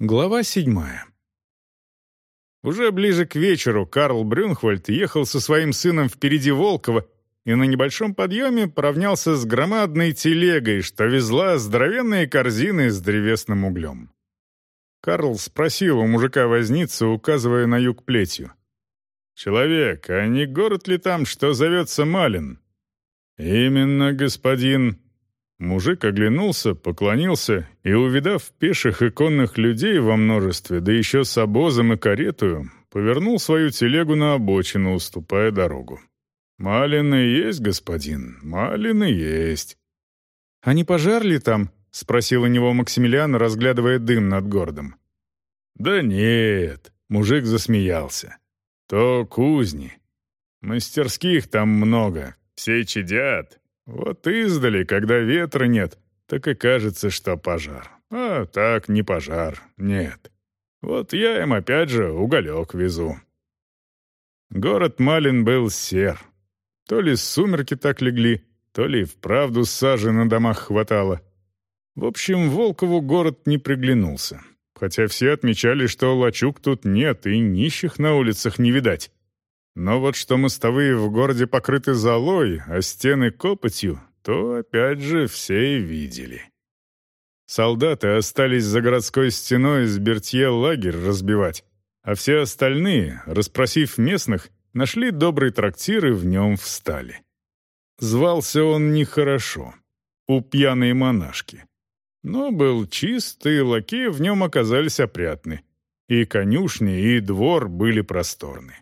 Глава седьмая. Уже ближе к вечеру Карл Брюнхвальд ехал со своим сыном впереди Волкова и на небольшом подъеме поравнялся с громадной телегой, что везла здоровенные корзины с древесным углем. Карл спросил у мужика-возницы, указывая на юг плетью. «Человек, а не город ли там, что зовется Малин?» «Именно, господин», Мужик оглянулся, поклонился и, увидав пеших и конных людей во множестве, да еще с обозом и каретою, повернул свою телегу на обочину, уступая дорогу. «Малин и есть, господин, малин и есть». «А не пожар ли там?» — спросил у него Максимилиан, разглядывая дым над городом. «Да нет», — мужик засмеялся. «То кузни. Мастерских там много, все чадят, вот издали, когда ветра нет, так и кажется, что пожар. А так не пожар, нет. Вот я им опять же уголек везу. Город Малин был сер. То ли сумерки так легли, то ли вправду сажи на домах хватало. В общем, Волкову город не приглянулся. Хотя все отмечали, что лачуг тут нет и нищих на улицах не видать. Но вот что мостовые в городе покрыты золой, а стены копотью, то опять же все и видели. Солдаты остались за городской стеной с Бертье лагерь разбивать, а все остальные, расспросив местных, нашли добрый трактир и в нем встали. Звался он нехорошо. У пьяной монашки. Но был чист, и лакеи в нем оказались опрятны. И конюшни, и двор были просторны.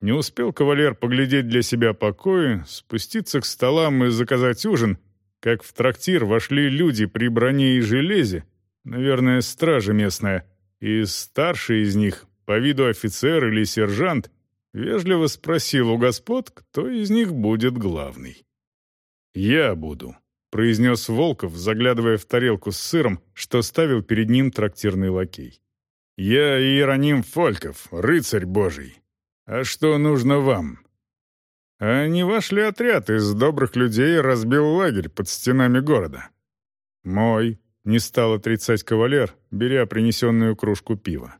Не успел кавалер поглядеть для себя покои, спуститься к столам и заказать ужин, как в трактир вошли люди при броне и железе, наверное, стража местная, и старший из них, по виду офицер или сержант, вежливо спросил у господ, кто из них будет главный. «Я буду», — произнес Волков, заглядывая в тарелку с сыром, что ставил перед ним трактирный лакей. «Я Иероним Фольков, рыцарь божий, «А что нужно вам?» «А не ваш ли отряд из добрых людей разбил лагерь под стенами города?» «Мой», — не стал отрицать кавалер, беря принесенную кружку пива.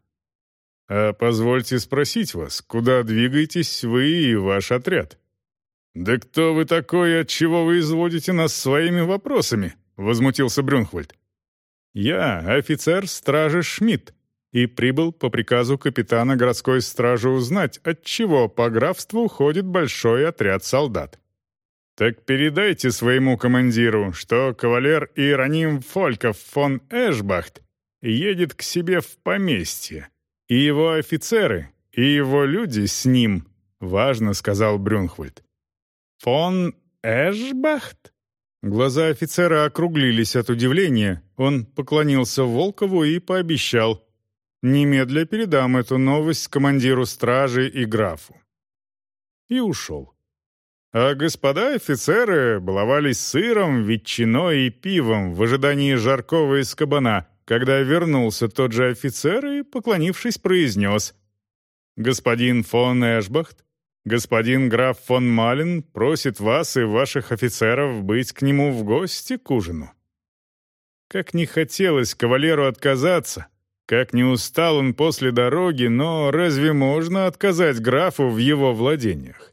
«А позвольте спросить вас, куда двигаетесь вы и ваш отряд?» «Да кто вы такой, от чего вы изводите нас своими вопросами?» — возмутился Брюнхвальд. «Я офицер стражи Шмидт, и прибыл по приказу капитана городской стражи узнать, от чего по графству ходит большой отряд солдат. Так передайте своему командиру, что кавалер Иероним Фольков фон Эшбахт едет к себе в поместье, и его офицеры, и его люди с ним, важно сказал Брюнхвальд. Фон Эшбахт? Глаза офицера округлились от удивления. Он поклонился Волкову и пообещал — Немедля передам эту новость командиру стражи и графу». И ушел. А господа офицеры баловались сыром, ветчиной и пивом в ожидании жаркого из кабана, когда вернулся тот же офицер и, поклонившись, произнес «Господин фон Эшбахт, господин граф фон Малин просит вас и ваших офицеров быть к нему в гости к ужину». Как не хотелось кавалеру отказаться, как не устал он после дороги, но разве можно отказать графу в его владениях?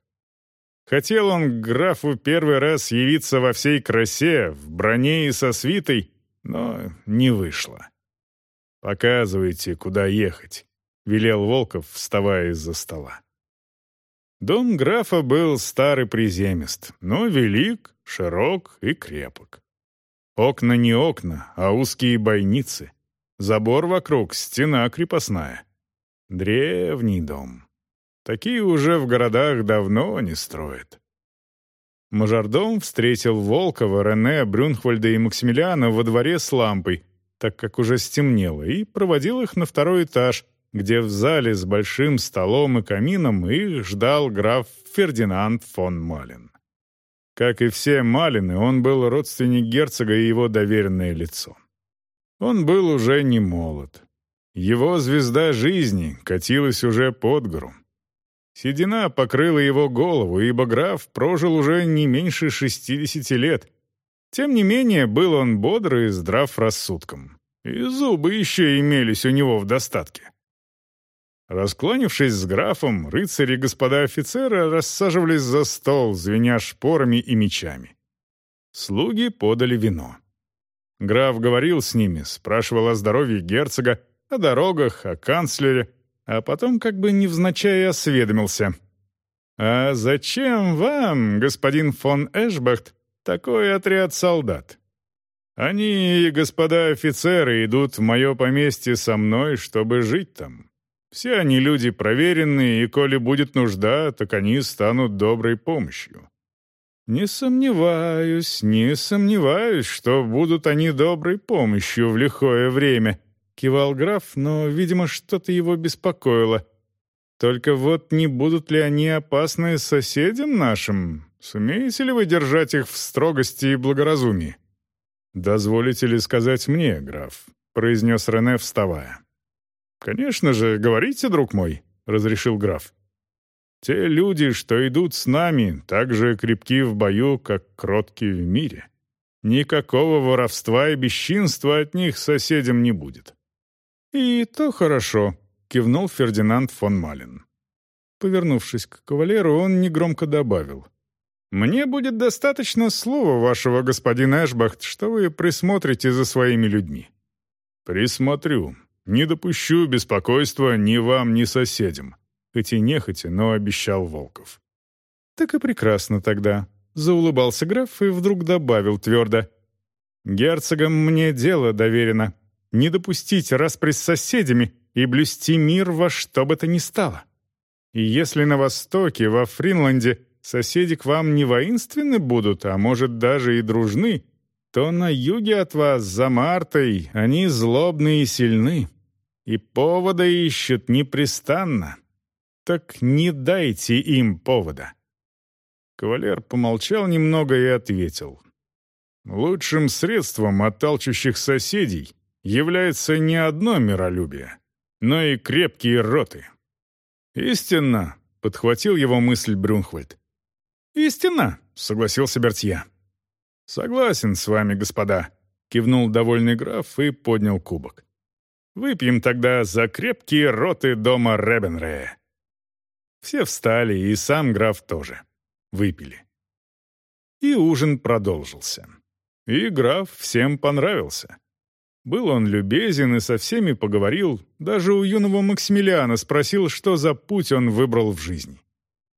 Хотел он к графу первый раз явиться во всей красе, в броне и со свитой, но не вышло. «Показывайте, куда ехать», — велел Волков, вставая из-за стола. Дом графа был старый приземист, но велик, широк и крепок. Окна не окна, а узкие бойницы. Забор вокруг, стена крепостная. Древний дом. Такие уже в городах давно не строят. Мажордом встретил Волкова, Рене, Брюнхвальда и Максимилиана во дворе с лампой, так как уже стемнело, и проводил их на второй этаж, где в зале с большим столом и камином их ждал граф Фердинанд фон Малин. Как и все Малины, он был родственник герцога и его доверенное лицо. Он был уже не молод. Его звезда жизни катилась уже под гору. Седина покрыла его голову, ибо граф прожил уже не меньше 60 лет. Тем не менее, был он бодрый и здрав рассудком. И зубы еще имелись у него в достатке. Раскланившись с графом, рыцари и господа офицеры рассаживались за стол, звеня шпорами и мечами. Слуги подали вино. Граф говорил с ними, спрашивал о здоровье герцога, о дорогах, о канцлере, а потом как бы невзначай осведомился. «А зачем вам, господин фон Эшбахт, такой отряд солдат? Они, господа офицеры, идут в мое поместье со мной, чтобы жить там. Все они люди проверенные, и коли будет нужда, так они станут доброй помощью. Не сомневаюсь, не сомневаюсь, что будут они доброй помощью в лихое время, кивал граф, но, видимо, что-то его беспокоило. Только вот не будут ли они опасны соседям нашим? Сумеете ли вы держать их в строгости и благоразумии? «Дозволите ли сказать мне, граф?» — произнес Рене, вставая. «Конечно же, говорите, друг мой», — разрешил граф. «Те люди, что идут с нами, так же крепки в бою, как кротки в мире. Никакого воровства и бесчинства от них соседям не будет». «И то хорошо», — кивнул Фердинанд фон Малин. Повернувшись к кавалеру, он негромко добавил. «Мне будет достаточно слова вашего, господин Эшбахт, что вы присмотрите за своими людьми». «Присмотрю», не допущу беспокойства ни вам, ни соседям. Хоть и нехотя, но обещал Волков. Так и прекрасно тогда. Заулыбался граф и вдруг добавил твердо. Герцогам мне дело доверено. Не допустить распри с соседями и блюсти мир во что бы то ни стало. И если на востоке, во Фринланде, соседи к вам не воинственны будут, а может даже и дружны, то на юге от вас, за Мартой, они злобны и сильны и повода ищут непрестанно. Так не дайте им повода». Кавалер помолчал немного и ответил. «Лучшим средством отталчущих соседей является не одно миролюбие, но и крепкие роты». «Истинно», — подхватил его мысль Брюнхвальд. «Истинно», — согласился Бертье. «Согласен с вами, господа», — кивнул довольный граф и поднял кубок. Выпьем тогда за крепкие роты дома Ребенрея». Все встали, и сам граф тоже. Выпили. И ужин продолжился. И граф всем понравился. Был он любезен и со всеми поговорил, даже у юного Максимилиана спросил, что за путь он выбрал в жизни.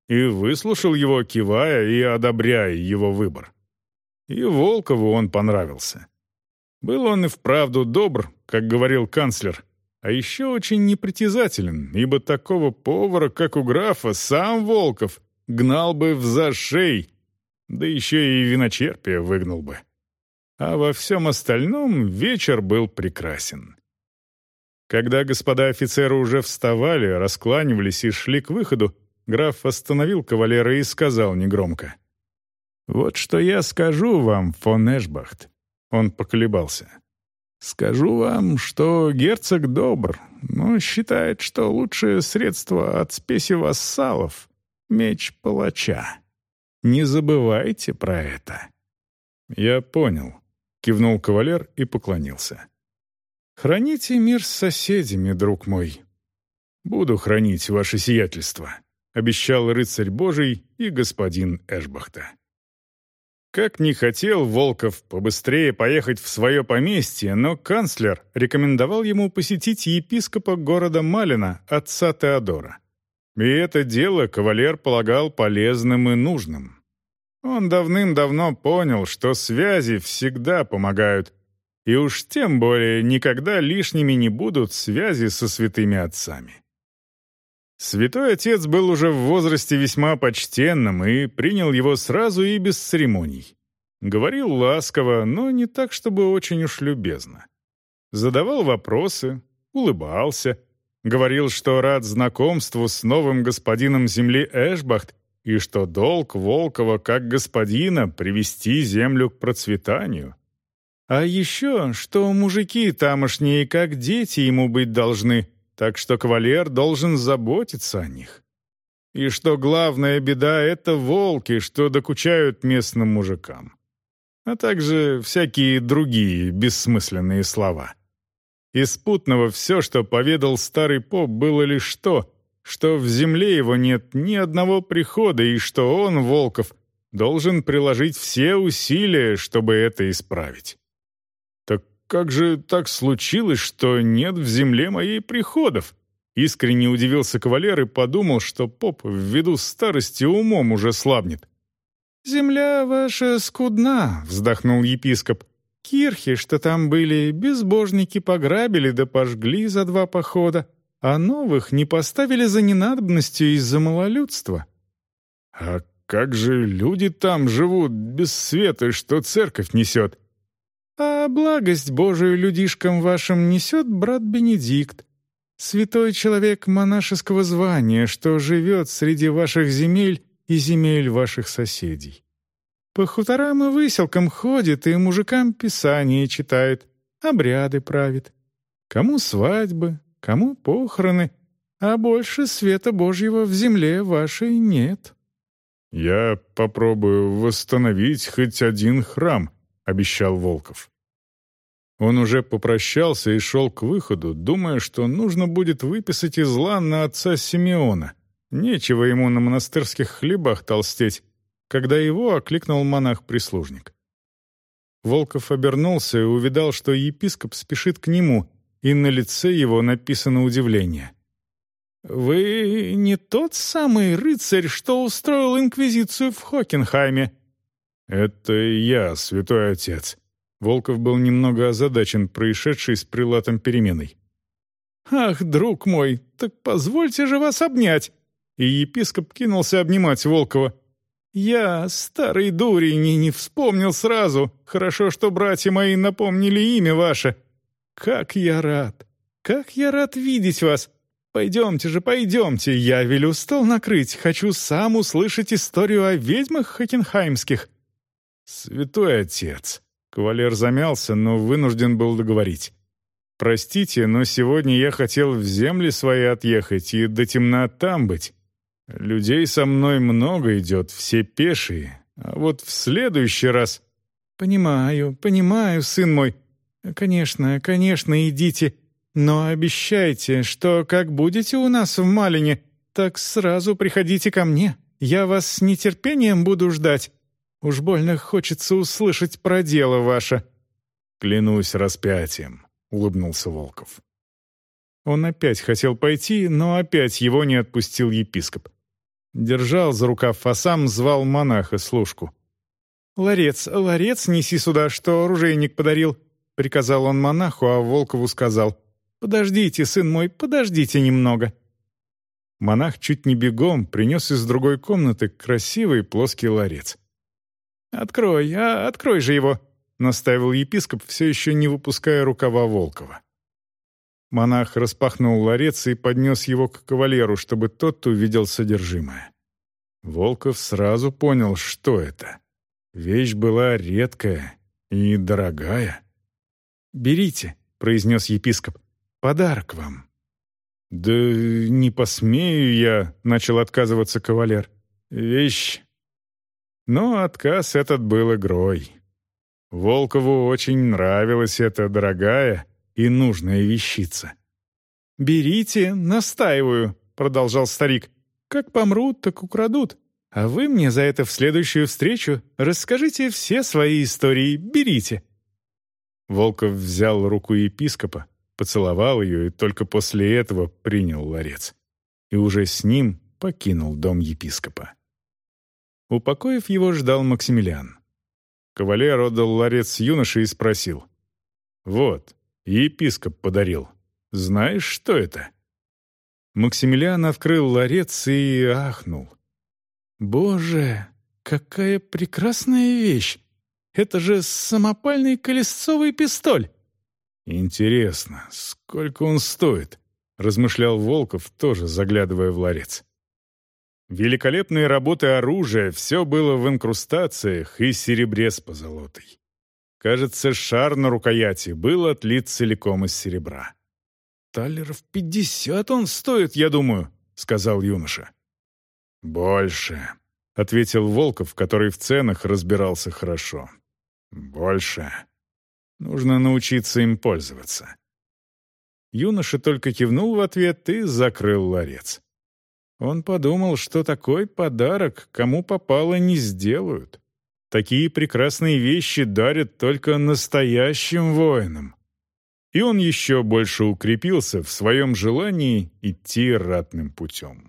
И выслушал его, кивая и одобряя его выбор. И Волкову он понравился. Был он и вправду добр, как говорил канцлер, а еще очень непритязателен, ибо такого повара, как у графа, сам Волков гнал бы в зашей, да еще и виночерпие выгнал бы. А во всем остальном вечер был прекрасен. Когда господа офицеры уже вставали, раскланивались и шли к выходу, граф остановил кавалера и сказал негромко. «Вот что я скажу вам, фон Эшбахт. Он поколебался. «Скажу вам, что герцог добр, но считает, что лучшее средство от спеси вассалов — меч палача. Не забывайте про это». «Я понял», — кивнул кавалер и поклонился. «Храните мир с соседями, друг мой». «Буду хранить ваше сиятельство», — обещал рыцарь Божий и господин Эшбахта. Как не хотел Волков побыстрее поехать в свое поместье, но канцлер рекомендовал ему посетить епископа города Малина, отца Теодора. И это дело кавалер полагал полезным и нужным. Он давным-давно понял, что связи всегда помогают, и уж тем более никогда лишними не будут связи со святыми отцами. Святой отец был уже в возрасте весьма почтенным и принял его сразу и без церемоний. Говорил ласково, но не так, чтобы очень уж любезно. Задавал вопросы, улыбался, говорил, что рад знакомству с новым господином земли Эшбахт и что долг Волкова как господина привести землю к процветанию. А еще, что мужики тамошние как дети ему быть должны — так что кавалер должен заботиться о них. И что главная беда — это волки, что докучают местным мужикам. А также всякие другие бессмысленные слова. Из путного все, что поведал старый поп, было лишь то, что в земле его нет ни одного прихода и что он, Волков, должен приложить все усилия, чтобы это исправить. «Так как же так случилось, что нет в земле моей приходов?» Искренне удивился кавалер и подумал, что поп ввиду старости умом уже слабнет. «Земля ваша скудна», — вздохнул епископ. «Кирхи, что там были, безбожники пограбили да пожгли за два похода, а новых не поставили за ненадобностью из-за малолюдства». «А как же люди там живут без света, что церковь несет?» «А благость Божию людишкам вашим несет брат Бенедикт, святой человек монашеского звания, что живет среди ваших земель и земель ваших соседей. По хуторам и выселкам ходит и мужикам писание читает, обряды правит. Кому свадьбы, кому похороны, а больше света Божьего в земле вашей нет». «Я попробую восстановить хоть один храм», — обещал Волков. Он уже попрощался и шел к выходу, думая, что нужно будет выписать из на отца Симеона. Нечего ему на монастырских хлебах толстеть, когда его окликнул монах-прислужник. Волков обернулся и увидал, что епископ спешит к нему, и на лице его написано удивление. «Вы не тот самый рыцарь, что устроил инквизицию в Хокенхайме?» «Это я, святой отец». Волков был немного озадачен происшедшей с прилатом переменой. «Ах, друг мой, так позвольте же вас обнять!» И епископ кинулся обнимать Волкова. «Я, старый дурень, не вспомнил сразу. Хорошо, что братья мои напомнили имя ваше. Как я рад! Как я рад видеть вас! Пойдемте же, пойдемте, я велю стол накрыть. Хочу сам услышать историю о ведьмах хокенхаймских». «Святой отец!» Кавалер замялся, но вынужден был договорить. «Простите, но сегодня я хотел в земли свои отъехать и до темна там быть. Людей со мной много идет, все пешие. А вот в следующий раз...» «Понимаю, понимаю, сын мой. Конечно, конечно, идите. Но обещайте, что как будете у нас в Малине, так сразу приходите ко мне. Я вас с нетерпением буду ждать. Уж больно хочется услышать про дело ваше». «Клянусь распятием», — улыбнулся Волков. Он опять хотел пойти, но опять его не отпустил епископ. Держал за рукав, а сам звал монаха служку. «Ларец, ларец неси сюда, что оружейник подарил», — приказал он монаху, а Волкову сказал. «Подождите, сын мой, подождите немного». Монах чуть не бегом принес из другой комнаты красивый плоский ларец. «Открой, а открой же его», — настаивал епископ, все еще не выпуская рукава Волкова. Монах распахнул ларец и поднес его к кавалеру, чтобы тот увидел содержимое. Волков сразу понял, что это. Вещь была редкая и дорогая. «Берите», — произнес епископ, — «подарок вам». «Да не посмею я», — начал отказываться кавалер. «Вещь но отказ этот был игрой. Волкову очень нравилась эта дорогая и нужная вещица. «Берите, настаиваю», — продолжал старик. «Как помрут, так украдут. А вы мне за это в следующую встречу расскажите все свои истории, берите». Волков взял руку епископа, поцеловал ее и только после этого принял ларец. И уже с ним покинул дом епископа. Упокоив его, ждал Максимилиан. Кавалер отдал ларец юноше и спросил. «Вот, епископ подарил. Знаешь, что это?» Максимилиан открыл ларец и ахнул. «Боже, какая прекрасная вещь! Это же самопальный колесцовый пистоль!» «Интересно, сколько он стоит?» — размышлял Волков, тоже заглядывая в ларец. Великолепные работы оружия, все было в инкрустациях и серебре с позолотой. Кажется, шар на рукояти был отлит целиком из серебра. «Талеров пятьдесят он стоит, я думаю», — сказал юноша. «Больше», — ответил Волков, который в ценах разбирался хорошо. «Больше. Нужно научиться им пользоваться. Юноша только кивнул в ответ и закрыл ларец. Он подумал, что такой подарок кому попало не сделают. Такие прекрасные вещи дарят только настоящим воинам. И он еще больше укрепился в своем желании идти ратным путем.